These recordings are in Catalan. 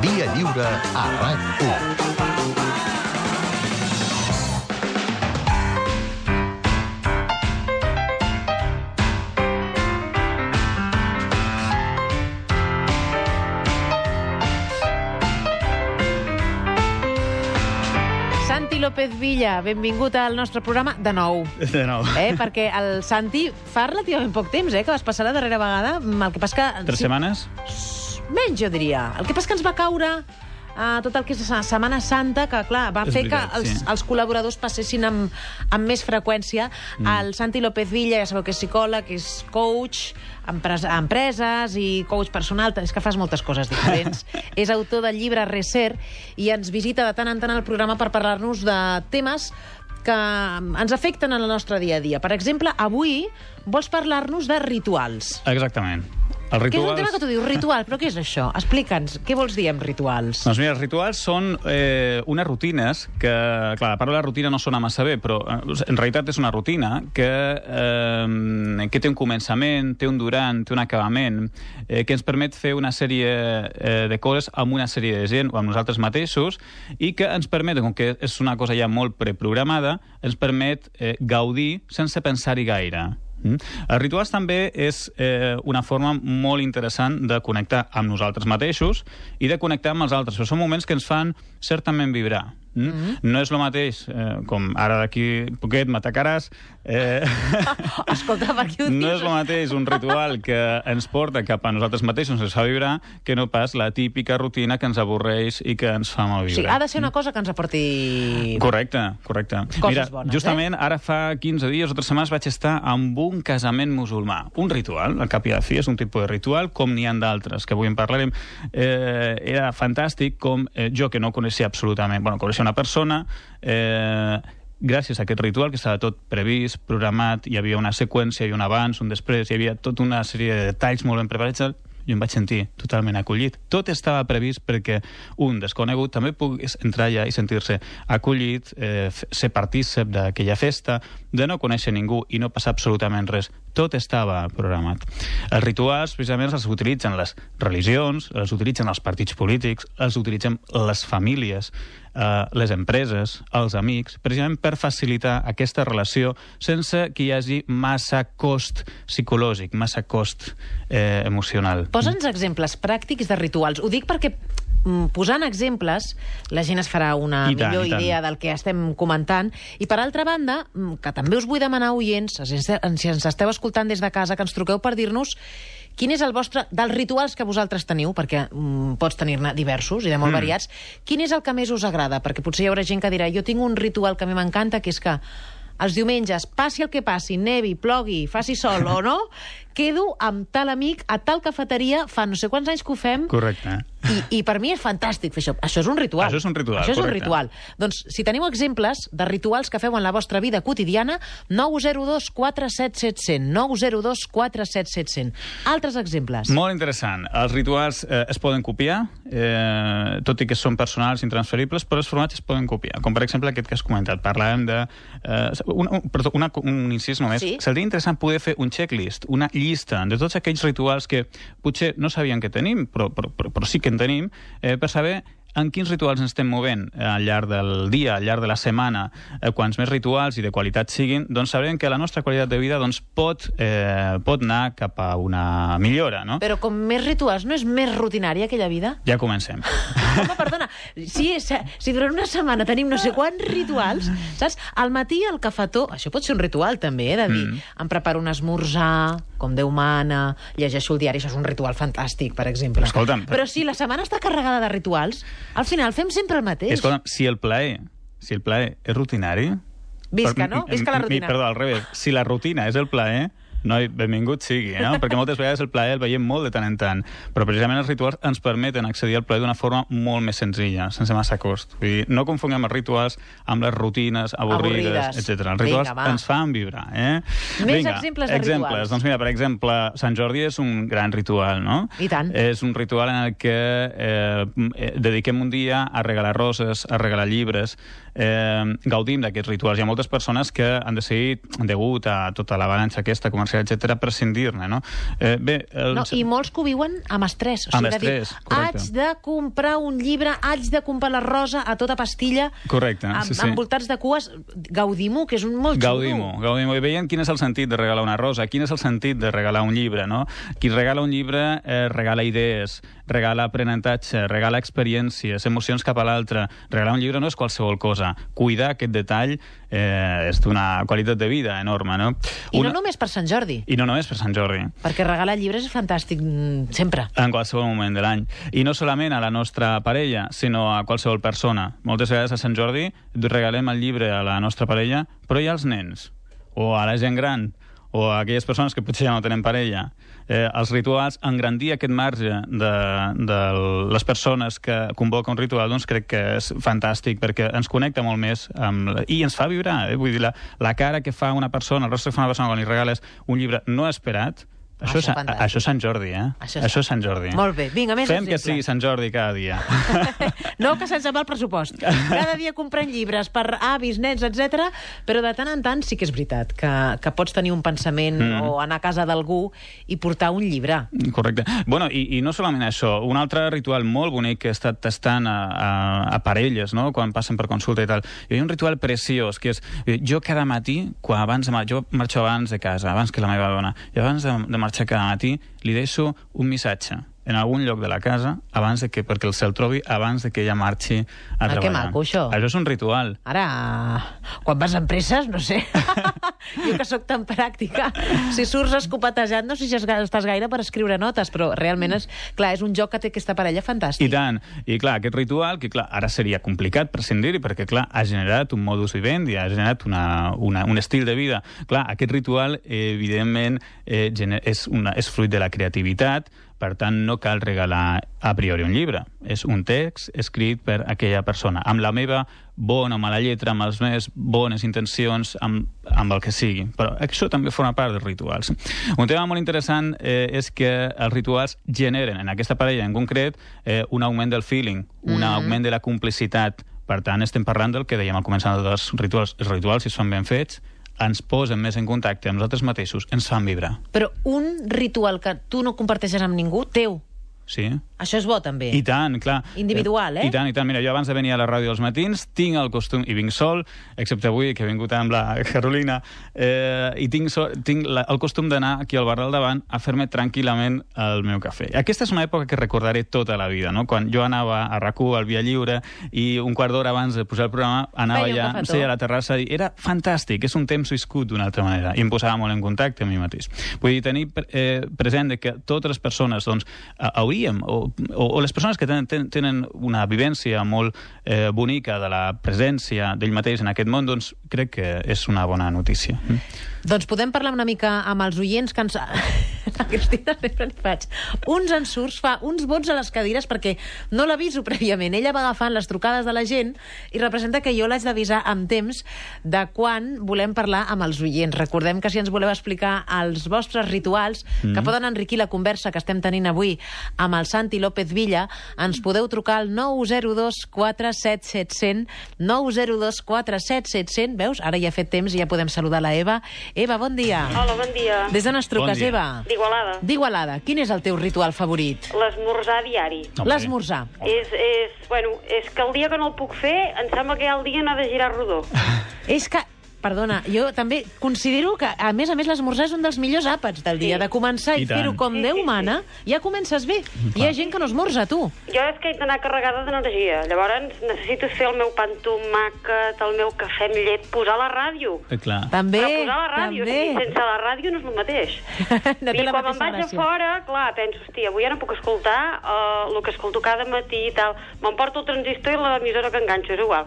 Via, lliure a RAC1. Santi López Villa, benvingut al nostre programa de nou. De nou. Eh? Perquè el Santi fa relativament poc temps eh, que vas passar la darrera vegada. El que passa que... Tres setmanes? Menys, jo diria. El que passa que ens va caure uh, tot el que és la Setmana Santa, que, clar, va És fer veritat, que els, sí. els col·laboradors passessin amb, amb més freqüència. Mm. El Santi López Villa, ja sabeu que és psicòleg, és coach, a empreses i coach personal, és que fas moltes coses diferents. és autor del llibre Reser i ens visita de tant en tant al programa per parlar-nos de temes que ens afecten en el nostre dia a dia. Per exemple, avui vols parlar-nos de rituals. Exactament. Els Que és un rituals... tema que tu dius, ritual, però què és això? Explica'ns, què vols dir amb rituals? Doncs mira, els rituals són eh, unes rutines que, clar, la paraula rutina no sona massa bé, però eh, en realitat és una rutina que, eh, que té un començament, té un durant, té un acabament, eh, que ens permet fer una sèrie eh, de coses amb una sèrie de gent o amb nosaltres mateixos i que ens permet, com que és una cosa ja molt preprogramada, ens permet eh, gaudir sense pensar-hi gaire. Mm? Els rituals també és eh, una forma molt interessant de connectar amb nosaltres mateixos i de connectar amb els altres. Però són moments que ens fan certament vibrar. Mm? Mm -hmm. No és el mateix, eh, com ara d'aquí poquet m'atacaràs, eh, Escolta, per què ho no dius? és el mateix un ritual que ens porta cap a nosaltres mateixos, ens fa vibrar, que no pas la típica rutina que ens avorreix i que ens fa O malvibrar. sigui, ha de ser una cosa que ens aporti... Correcte, correcte. Coses Mira, bones, justament ara fa 15 dies o 3 setmanes vaig estar amb un casament musulmà. Un ritual, al cap i a la fi, és un tipus de ritual, com n'hi ha d'altres, que avui en parlarem. Eh, era fantàstic com eh, jo, que no coneixia absolutament... Bueno, coneixia una persona... Eh, gràcies a aquest ritual, que estava tot previst, programat, hi havia una seqüència i un abans, un després, hi havia tota una sèrie de detalls molt ben preparats, jo em vaig sentir totalment acollit. Tot estava previst perquè un desconegut també pogués entrar allà i sentir-se acollit, eh, ser partícip d'aquella festa, de no conèixer ningú i no passar absolutament res. Tot estava programat. Els rituals, precisament, els utilitzen les religions, els utilitzen els partits polítics, els utilitzen les famílies, eh, les empreses, els amics, precisament per facilitar aquesta relació sense que hi hagi massa cost psicològic, massa cost eh, emocional. Posa'ns exemples pràctics de rituals. Ho dic perquè posant exemples, la gent es farà una I tant, millor tant. idea del que estem comentant. I, per altra banda, mm, que també us vull demanar, oients, si ens esteu escoltant des de casa, que ens truqueu per dir-nos quin és el vostre... dels rituals que vosaltres teniu, perquè mm, pots tenir-ne diversos i de molt Mm. variats, quin és el que més us agrada? Perquè potser hi haurà gent que dirà jo tinc un ritual que a mi m'encanta, que és que els diumenges, passi el que passi, nevi, plogui, faci sol o no, quedo amb tal amic a tal cafeteria, fa no sé quants anys que ho fem, Correcte. I, i per mi és fantàstic fer això. Això és un ritual. Això és un ritual, Això és un correcte. ritual. Doncs, si teniu exemples de rituals que feu en la vostra vida quotidiana, 902 477700, 902 477700. Altres exemples. Molt interessant. Els rituals eh, es poden copiar, eh, tot i que són personals, intransferibles, però els formats es poden copiar. Com, per exemple, aquest que has comentat. Parlàvem de... Eh, un, un, perdó, una, un incís només. Sí. Seria interessant poder fer un checklist, una llista de tots aquells rituals que potser no sabien que tenim, però, però, però, però sí que en tenim, eh, per saber en quins rituals ens estem movent al llarg del dia, al llarg de la setmana, eh, quants més rituals i de qualitat siguin, doncs sabrem que la nostra qualitat de vida doncs, pot, eh, pot anar cap a una millora, no? Però com més rituals, no és més rutinària aquella vida? Ja comencem. Home, perdona, si, si durant una setmana tenim no sé quants rituals, saps? Al matí el cafetó, això pot ser un ritual també, eh, de dir, Mm. em preparo un esmorzar, com Déu mana, llegeixo el diari, això és un ritual fantàstic, per exemple. Escolta'm, Però si la setmana està carregada de rituals, al final fem sempre el mateix. Escolta'm, si el plaer, si el plaer és rutinari... Visca, per- no? Visca la mi- rutina. Perdó, al revés. Si la rutina és el plaer, noi, benvingut sigui, no? Perquè moltes vegades el plaer el veiem molt de tant en tant. Però precisament els rituals ens permeten accedir al plaer d'una forma molt més senzilla, sense massa cost. Vull dir, no confonguem els rituals amb les rutines avorrides, Avorrides. etc. Els rituals Vinga, va. ens fan vibrar, eh? Més exemples de exemples. rituals. Doncs mira, per exemple, Sant Jordi és un gran ritual, no? I tant. És un ritual en el que eh, eh, dediquem un dia a regalar roses, a regalar llibres, eh, gaudim d'aquests rituals. Hi ha moltes persones que han decidit, degut a tota l'avalanxa aquesta comercial etc prescindir-ne, no? Eh, bé, el... No, I molts que ho viuen amb estrès. O Amb sigui, de dir, estrès, correcte. haig de comprar un llibre, haig de comprar la rosa a tota pastilla, Correcte, amb, sí, sí. envoltats de cues. Gaudim-ho, que és un molt xulo. gaudim-ho. I veient quin és el sentit de regalar una rosa, quin és el sentit de regalar un llibre, no? Qui regala un llibre eh, regala idees, regala aprenentatge, regala experiències, emocions cap a l'altre. Regalar un llibre no és qualsevol cosa. Cuidar aquest detall eh, és d'una qualitat de vida enorme, no? I no només per Sant Jordi, I no només per Sant Jordi. perquè regalar llibres és fantàstic mm, sempre. en qualsevol moment de l'any. I no solament a la nostra parella, sinó a qualsevol persona. Moltes vegades a Sant Jordi regalem el llibre a la nostra parella, però hi ha els nens, o a la gent gran, o a aquelles persones que potser ja no tenen parella. Eh, els rituals, engrandir aquest marge de, de les persones que convoca un ritual, doncs crec que és fantàstic, perquè ens connecta molt més amb, la- i ens fa vibrar. Eh? Vull dir, la, la cara que fa una persona, el rostre que fa una persona quan li regales un llibre no esperat, això, Això és, és això és Sant Jordi, eh? Això Això, és- és Sant Jordi. Molt bé, vinga, més Fem que sigui Sant Jordi cada dia. No que sense mal pressupost. Cada dia comprant llibres per avis, nens, etc. Però de tant en tant sí que és veritat que, que pots tenir un pensament mm. o anar a casa d'algú i portar un llibre. Correcte. Bueno, i, i no solament això, un altre ritual molt bonic que he estat tastant a, a, a parelles, no?, quan passen per consulta i tal. Hi ha un ritual preciós, que és, jo cada matí, quan abans de, jo marxo abans de casa, abans que la meva dona, i abans de, de marxar cada matí, li deixo un missatge en algun lloc de la casa abans de que, perquè el se'l trobi abans de que ella marxi a Ah, que treballar. maco, això. Això és un ritual. Ara, quan vas amb presses, no sé. jo que sóc tan pràctica. Si surts escopetejant, no sé si estàs gaire per escriure notes, però realment és, clar, és un joc que té aquesta parella fantàstic. I tant. I clar, aquest ritual, que clar, ara seria complicat prescindir-hi, perquè clar, ha generat un modus vivendi, ha generat una, una, un estil de vida. Clar, aquest ritual, eh, evidentment, eh, és, una, és fruit de la creativitat, per tant, no cal regalar a priori un llibre. És un text escrit per aquella persona, amb la meva bona o mala lletra, amb les meves bones intencions, amb, amb el que sigui. Però això també forma part dels rituals. Un tema molt interessant eh, és que els rituals generen, en aquesta parella en concret, eh, un augment del feeling, un Mm. augment de la complicitat. Per tant, estem parlant del que dèiem al començament dels rituals. Els rituals, si es fan ben fets, ens posen més en contacte amb nosaltres mateixos, ens fan vibrar. Però un ritual que tu no comparteixes amb ningú, teu, Sí? això és bo, també. I tant, clar. Individual, eh? I tant, i tant. Mira, jo abans de venir a la ràdio als matins tinc el costum, i vinc sol, excepte avui, que he vingut amb la Carolina, eh, i tinc, so, tinc la, el costum d'anar aquí al bar del davant a fer-me tranquil·lament el meu cafè. Aquesta és una època que recordaré tota la vida, no? Quan jo anava a rac al Via Lliure i un quart d'hora abans de posar el programa anava Feia cafetó. seia a la terrassa i era fantàstic, és un temps viscut d'una altra manera i em posava molt en contacte amb mi mateix. Vull dir, tenir eh, present que totes les persones doncs, eh, hauríem, o, o, o les persones que tenen, tenen- una vivència molt eh, bonica de la presència d'ell mateix en aquest món, doncs crec que és una bona notícia. Mm. Doncs podem parlar una mica amb els oients que ens... La Cristina sempre li faig uns ensurts, fa uns vots a les cadires perquè no l'aviso prèviament. Ella va agafant les trucades de la gent i representa que jo l'haig d'avisar amb temps de quan volem parlar amb els oients. Recordem que si ens voleu explicar els vostres rituals mm. que poden enriquir la conversa que estem tenint avui amb el Santi López Villa, ens podeu trucar al 902 47700 902 47700 Veus? Ara ja ha fet temps i ja podem saludar la Eva. Eva, bon dia. Hola, bon dia. Des d'on ens truques, Bon. Eva? D'Igualada. D'Igualada. Quin és el teu ritual favorit? L'esmorzar diari. Home. L'esmorzar. És, és, bueno, és que el dia que no el puc fer, em sembla que ja el dia no ha de girar rodó. És que Perdona, jo també considero que, a més a més, l'esmorzar és un dels millors àpats del dia, Sí. de començar i, I fer-ho com Sí, Déu sí, sí. mana, ja comences bé. Hi ha gent que no esmorza, tu. Jo és que he d'anar carregada d'energia. Llavors necessito fer el meu pa amb tomàquet, el meu cafè amb llet, posar la ràdio. Eh, clar. També, Però posar la ràdio, també. sí, sense la ràdio no és el mateix. no té I la quan me'n vaig a fora, clar, penso, hòstia, avui ja no puc escoltar uh, el que escolto cada matí i tal. M'emporto el transistor i l'emissora que enganxo, és igual.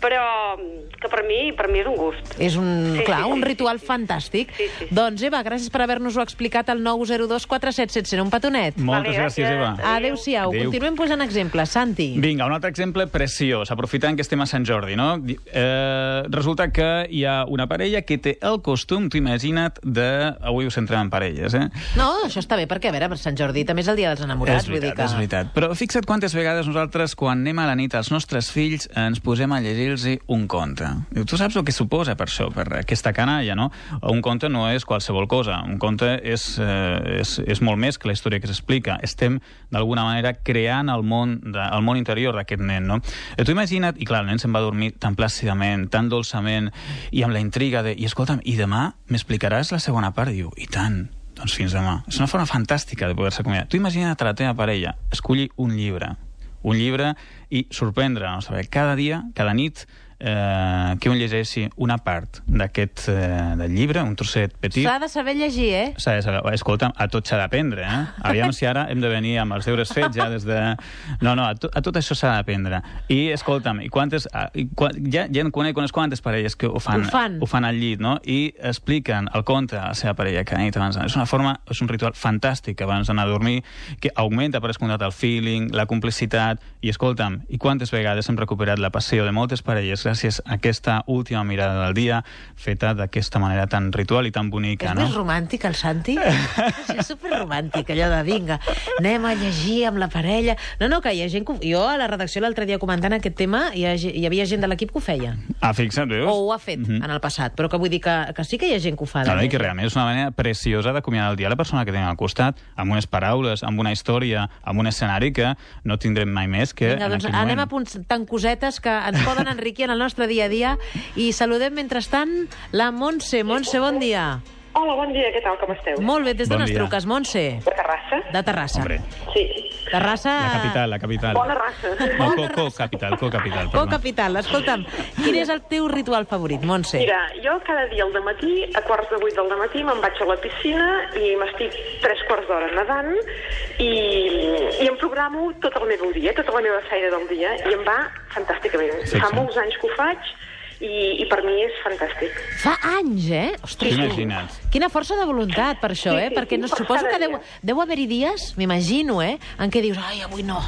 Però mm, que per mi, per mi és un gust. És un, Sí, clar, sí, un sí, ritual fantàstic. Sí, sí, sí. Doncs, Eva, gràcies per haver-nos-ho explicat al 902 47700. Un petonet. Moltes Vale, gràcies. Eva. Adéu. Adéu-siau. Adéu. Continuem posant exemples. Santi. Vinga, un altre exemple preciós, aprofitant que estem a Sant Jordi, no? Eh, resulta que hi ha una parella que té el costum, tu imagina't, de... Avui us centrem en parelles, eh? No, això està bé, perquè, a veure, per Sant Jordi també és el dia dels enamorats. és vull dir veritat, que... és veritat. Però fixa't quantes vegades nosaltres, quan anem a la nit als nostres fills, ens posem a llegir-los un conte. Diu, tu saps el que suposa? Per això, per aquesta canalla, no? Un conte no és qualsevol cosa, un conte és, eh, és, és molt més que la història que s'explica. Estem, d'alguna manera, creant el món, de, el món interior d'aquest nen, no? Eh, tu imagina't, i clar, el nen se'n va dormir tan plàcidament, tan dolçament, i amb la intriga de, i escolta'm, i demà m'explicaràs la segona part? Diu, i tant, doncs fins demà. És una forma fantàstica de poder-se acomiadar. Tu imagina't la teva parella, escollir un llibre, un llibre i sorprendre, no? Saber, cada dia, cada nit, eh, que un llegeixi una part d'aquest eh, del llibre, un trosset petit. S'ha de saber llegir, eh? S'ha de saber, escolta, a tot s'ha d'aprendre, eh? Aviam si ara hem de venir amb els deures fets ja des de... No, no, a, to, a tot això s'ha d'aprendre. I, escolta'm, i quantes... a- I, qua, ja, ja en conec unes quantes parelles que ho fan, Ho fan. ho fan al llit, no? I expliquen el conte a la seva parella cada nit abans. És una forma, és un ritual fantàstic abans d'anar a dormir, que augmenta, per descomptat, el feeling, la complicitat, i escolta'm, i quantes vegades hem recuperat la passió de moltes parelles gràcies a aquesta última mirada del dia feta d'aquesta manera tan ritual i tan bonica, És no? més romàntic, el Santi? és superromàntic, allò de vinga, anem a llegir amb la parella... No, no, que hi ha gent... Que... Jo a la redacció l'altre dia comentant aquest tema hi, ha, hi havia gent de l'equip que ho feia. Ah, fixa't, veus? O ho ha fet Mhm. en el passat. Però que vull dir que, que sí que hi ha gent que ho fa. No, i que realment és una manera preciosa d'acomiadar el dia a la persona que tenim al costat, amb unes paraules, amb una història, amb un escenari que no tindrem mai més que Vinga, doncs anem moment. apuntant cosetes que ens poden enriquir en el nostre dia a dia i saludem mentrestant la Montse. Montse, bon dia. Hola, bon dia, què tal, com esteu? Molt bé, des d'on Bon ens truques, Montse? De Terrassa? De Terrassa. Hombre, Sí. Terrassa... la capital, la capital. Bona raça. No, co, co capital, co capital, Oh, perdó. capital. Escolta'm, quin és el teu ritual favorit, Montse? Mira, jo cada dia al matí, a quarts de vuit del matí, me'n vaig a la piscina i m'estic tres quarts d'hora nedant i, i em programo tot el meu dia, tota la meva feina del dia, i em va fantàsticament. Sí, Fa sí. molts anys que ho faig i, i per mi és fantàstic. Fa anys, eh? Ostres, Imagina't. quina força de voluntat per això, Sí, eh? sí, Perquè no, sí, per suposo que deu, deu haver-hi dies, m'imagino, eh? En què dius, ai, avui no.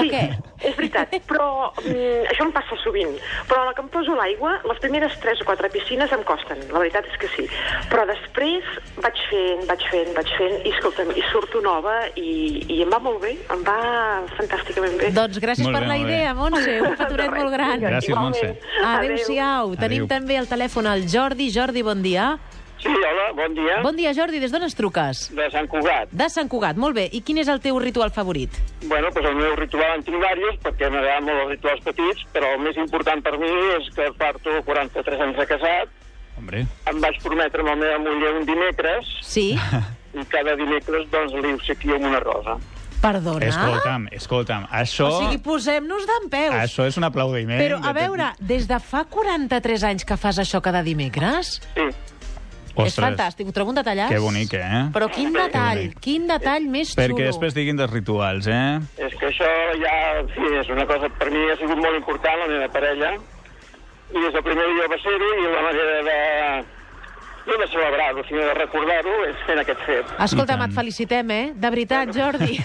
Sí, què? és veritat, però mm, això em passa sovint. Però la que em poso l'aigua, les primeres tres o quatre piscines em costen, la veritat és que sí. Però després vaig fent, vaig fent, vaig fent, i escolta'm, i surto nova i, i em va molt bé, em va fantàsticament bé. Doncs gràcies Molt per bé, la molt bé. idea, Montse, un petonet molt gran. Gràcies, igualment. Montse. Adéu-siau. Tenim Adéu. també al telèfon el Jordi. Jordi, bon dia. Sí, hola, bon dia. Bon dia, Jordi. Des d'on ens truques? De Sant Cugat. De Sant Cugat. Molt bé. I quin és el teu ritual favorit? Bueno, pues el meu ritual en tinc diversos, perquè m'agraden molt els rituals petits, però el més important per mi és que porto 43 anys de casat, Hombre, em vaig prometre amb la meva muller un dimecres, Sí? i cada dimecres doncs li obsequio amb una rosa. Perdona? escolta'm, escolta'm, això, O sigui, posem-nos d'en peus. això és un aplaudiment. Però, a veure, des de fa 43 anys que fas això cada dimecres? Sí, És fantàstic, ho trobo un detallat. Que bonic, eh? Però quin detall, quin detall més xulo. Perquè després diguin dels rituals, eh? és que això ja en fi, és una cosa per mi ha sigut molt important, la meva parella, i des del primer dia va ser-ho, i la manera de, no de celebrar-ho, sinó de recordar-ho, és fent aquest fet. Escolta'm, tant. et felicitem, eh? De veritat, Jordi.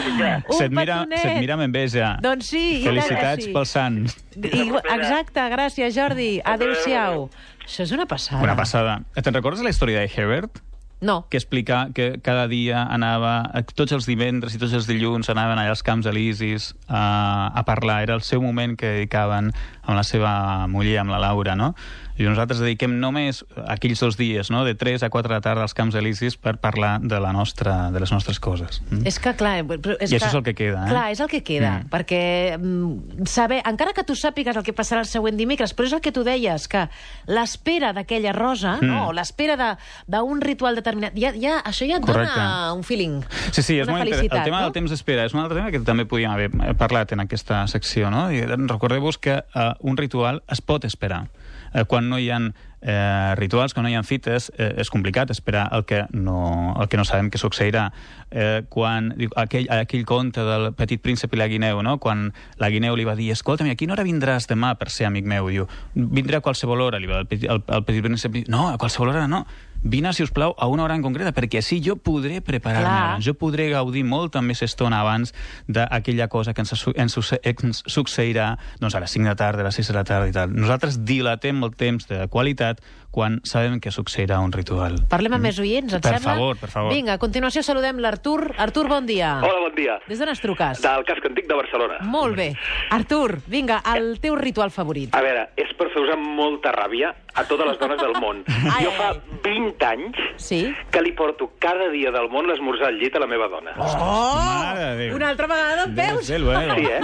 se't, mira, se't mira amb enveja. Doncs sí, Felicitats sí. pel sant. I, exacte, gràcies, Jordi. Adéu-siau. Això és una passada. Una passada. Te'n recordes la història de Hebert? No. que explica que cada dia anava, eh, tots els divendres i tots els dilluns anaven allà als camps elisis a, a parlar. Era el seu moment que dedicaven amb la seva muller, amb la Laura, no? I nosaltres dediquem només aquells dos dies, no?, de 3 a 4 de la tarda als camps elisis per parlar de, la nostra, de les nostres coses. Mm? És que, clar... Però és I que, això és el que queda, eh? Clar, és el que queda, Mm. perquè mm, saber, encara que tu sàpigues el que passarà el següent dimecres, però és el que tu deies, que l'espera d'aquella rosa, Mm. no? l'espera de- d'un ritual determinat, ja, ja, això ja et Correcte. dona un feeling, Sí, sí, és una molt felicitat. El tema no? del temps d'espera és un altre tema que també podíem haver parlat en aquesta secció, no? I recordeu-vos que uh, un ritual es pot esperar. Uh, quan no hi ha eh, rituals, quan no hi ha fites, eh, és complicat esperar el que no, el que no sabem que succeirà. Eh, quan diu, aquell, aquell conte del petit príncep i la guineu, no? quan la guineu li va dir escolta'm, a quina hora vindràs demà per ser amic meu? Diu, vindré a qualsevol hora. Li va, el, petit- el, el petit príncep no, a qualsevol hora no. Vine, si us plau, a una hora en concreta, perquè així jo podré preparar-me abans. Jo podré gaudir molta més estona abans d'aquella cosa que ens, ens, ens succeirà doncs, a les 5 de la tarda, a les 6 de la tarda i tal. Nosaltres dilatem el temps de qualitat tranquil·litat quan sabem que succeirà un ritual. Parlem amb més oients, et Per sembla? favor, per favor. Vinga, a continuació saludem l'Artur. Artur, bon dia. Hola, bon dia. Des d'on ens truques? Del casc antic de Barcelona. Molt bé. Artur, vinga, el teu ritual favorit. A veure, és per fer-vos amb molta ràbia a totes les dones del món. Ai, jo fa ai. 20 anys Sí? que li porto cada dia del món l'esmorzar al llit a la meva dona. Oh! Déu. Una altra vegada em veus? ser bueno. Sí, eh?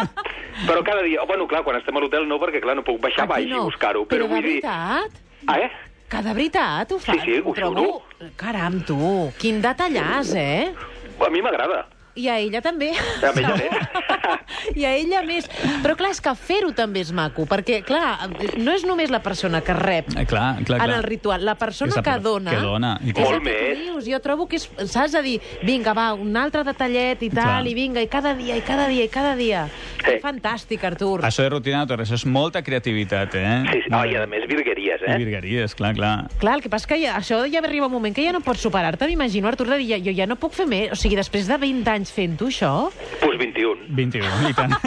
Però cada dia... Oh, bueno, clar, quan estem a l'hotel no, perquè clar, no puc baixar baix i buscar-ho. Però, Però, vull dir... veritat? Ah, eh? Que de veritat ho fan? Sí, sí, ho trobo... Caram, tu, quin detallàs, eh? A mi m'agrada. I a ella també. A ella més. I a ella més. Però clar, és que fer-ho també és maco, perquè, clar, no és només la persona que rep Eh, clar, clar, en clar. el ritual, la persona la que per- dona... que dona, i és Molt que tu més. Dius. Jo trobo que és, saps a dir, vinga, va, un altre detallet i tal, Clar. i vinga, i cada dia, i cada dia, i cada dia. Sí. Fantàstic, Artur. Això de rutina de torres és molta creativitat, eh? Sí, sí. Oh, I a més, virgueries, I eh? virgueries, clar, clar. Clar, el que passa és que ja, això ja arriba un moment que ja no pots superar-te, m'imagino, Artur, de dir, ja, jo ja no puc fer més. O sigui, després de 20 anys fent-ho, això... Pues 21. 21, i tant.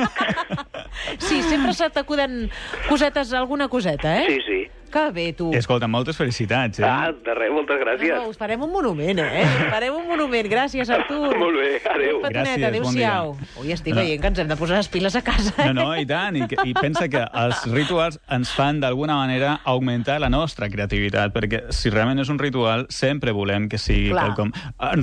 Sí, sempre se t'acuden cosetes, alguna coseta, eh? Sí, sí. Que bé, tu. Escolta, moltes felicitats, eh? Ah, de res, moltes gràcies. No, us farem un monument, eh? Us farem un monument. Gràcies, Artur. Molt bé, adéu. Un petonet, Gràcies, bon adéu-siau. dia. Ui, estic No. veient que ens hem de posar les piles a casa. eh? No, no, i tant. I, I pensa que els rituals ens fan d'alguna manera augmentar la nostra creativitat, perquè si realment és un ritual, sempre volem que sigui Clar. quelcom...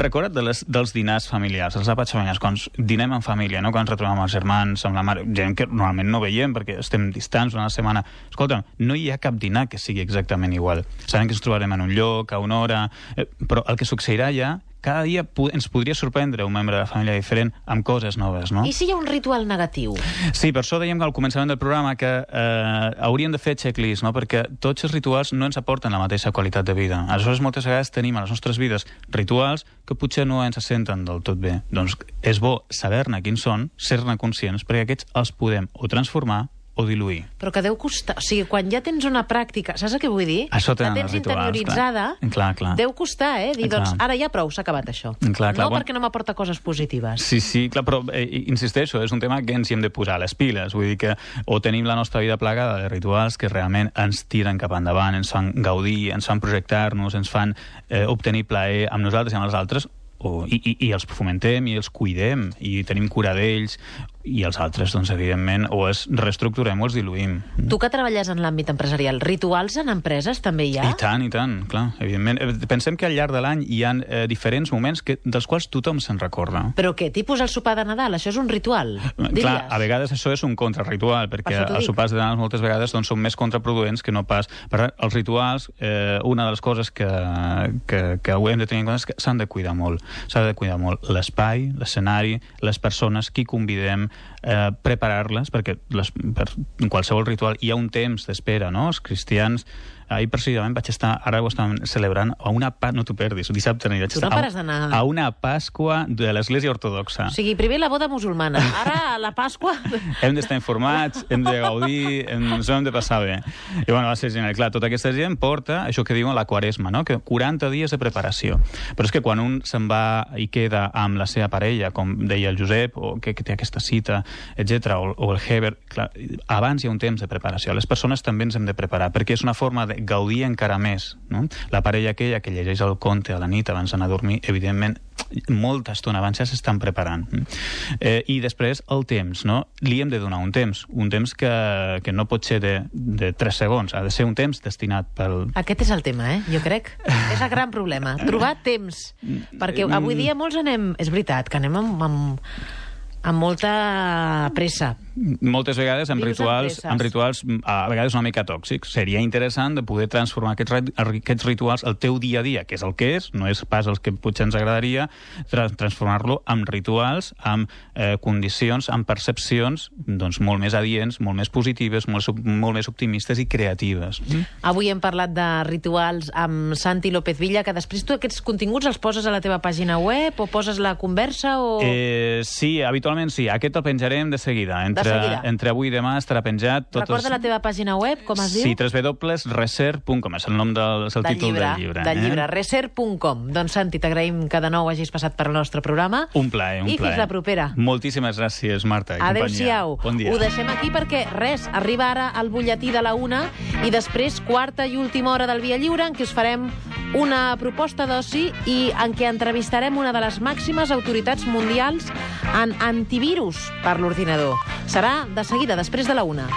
Recorda't de les, dels dinars familiars, els àpats familiars, quan dinem en família, no? quan ens retrobem amb els germans, amb la mare, gent que normalment no veiem perquè estem distants una setmana. Escolta'm, no hi ha cap dinar que sigui exactament igual. Sabem que ens trobarem en un lloc, a una hora, eh, però el que succeirà ja cada dia po- ens podria sorprendre un membre de la família diferent amb coses noves, no? I si hi ha un ritual negatiu? Sí, per això dèiem al començament del programa que eh, hauríem de fer checklist, no? perquè tots els rituals no ens aporten la mateixa qualitat de vida. Aleshores, moltes vegades tenim a les nostres vides rituals que potser no ens senten del tot bé. Doncs és bo saber-ne quins són, ser-ne conscients, perquè aquests els podem o transformar o diluir. Però que deu costar... O sigui, quan ja tens una pràctica... Saps el que vull dir? Això la tenen tens els rituals, interioritzada, clar. Clar, clar. deu costar, eh? Dir, Clar. doncs, ara ja prou, s'ha acabat això. Clar, clar, no quan- perquè no m'aporta coses positives. Sí, sí, clar, però eh, insisteixo, és un tema que ens hi hem de posar les piles. Vull dir que o tenim la nostra vida plagada de rituals que realment ens tiren cap endavant, ens fan gaudir, ens fan projectar-nos, ens fan eh, obtenir plaer amb nosaltres i amb els altres, o, i, i, i els fomentem i els cuidem i tenim cura d'ells i els altres, doncs, evidentment, o els reestructurem o els diluïm. Tu que treballes en l'àmbit empresarial, rituals en empreses també hi ha? I tant, i tant, clar, evidentment. Eh, Pensem que al llarg de l'any hi ha eh, diferents moments que, dels quals tothom se'n recorda. Però què, tipus el sopar de Nadal? Això és un ritual? Diries? Clar, a vegades això és un contrarritual, perquè t'ho els sopars de Nadal moltes vegades doncs, són més contraproduents que no pas... Per tant, els rituals, eh, una de les coses que, que, que hem de tenir en compte és que s'han de cuidar molt. S'ha de cuidar molt l'espai, l'escenari, les persones, qui convidem, eh, preparar-les, perquè les, per qualsevol ritual hi ha un temps d'espera, no? Els cristians Ahir precisament vaig estar, ara ho estàvem celebrant, a una... Pa, no t'ho perdis, dissabte vaig Tu no a- pares d'anar. a una Pasqua de l'Església Ortodoxa. O sigui, primer la boda musulmana, ara la Pasqua... hem d'estar informats, hem de gaudir, hem, ens hem de passar bé. I bueno, va ser genial. Clar, tota aquesta gent porta això que diuen la quaresma, no? que 40 dies de preparació. Però és que quan un se'n va i queda amb la seva parella, com deia el Josep, o que, que té aquesta cita, etc o, o el Heber, clar, abans hi ha un temps de preparació. Les persones també ens hem de preparar, perquè és una forma de gaudir encara més. No? La parella aquella que llegeix el conte a la nit abans d'anar a dormir, evidentment, molta estona abans ja s'estan preparant. Eh, I després el temps, no? Li hem de donar un temps, un temps que, que no pot ser de, de 3 segons, ha de ser un temps destinat pel... Aquest és el tema, eh? Jo crec. És el gran problema. Trobar temps. Perquè avui dia molts anem... És veritat, que anem amb, amb, amb molta pressa. Moltes vegades amb rituals, amb rituals mm, a vegades una mica tòxics. Seria interessant de poder transformar aquests, aquests rituals al teu dia a dia, que és el que és, no és pas el que potser ens agradaria, tra transformar-lo amb rituals, amb eh, condicions, amb percepcions doncs, molt més adients, molt més positives, molt, molt més optimistes i creatives. Mm? Avui hem parlat de rituals amb Santi López Villa, que després tu aquests continguts els poses a la teva pàgina web o poses la conversa o... Eh, sí, habitualment sí. Aquest el penjarem de seguida. Entre entre, entre avui i demà estarà penjat. Tot Recorda la teva pàgina web, com es Sí, diu? www.reser.com, és el nom del, és el títol del llibre. Del eh? llibre, reser.com. Doncs Santi, t'agraïm que de nou hagis passat per al nostre programa. Un plaer, un I plaer. fins la propera. Moltíssimes gràcies, Marta. i Adéu-siau. Bon dia. Ho deixem aquí perquè, res, arriba ara el butlletí de la una i després quarta i última hora del Via Lliure en què us farem una proposta d'oci i en què entrevistarem una de les màximes autoritats mundials en antivirus per l'ordinador. Serà de seguida, després de la una.